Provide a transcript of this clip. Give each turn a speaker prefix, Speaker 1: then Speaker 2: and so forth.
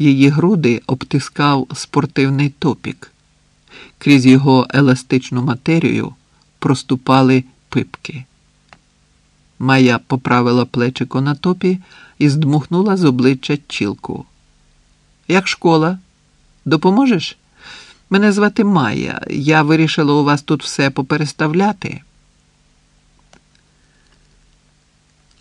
Speaker 1: Її груди обтискав спортивний топік. Крізь його еластичну матерію проступали пипки. Майя поправила плечико на топі і здмухнула з обличчя чілку. Як школа? Допоможеш? Мене звати Майя. Я вирішила у вас тут все попереставляти.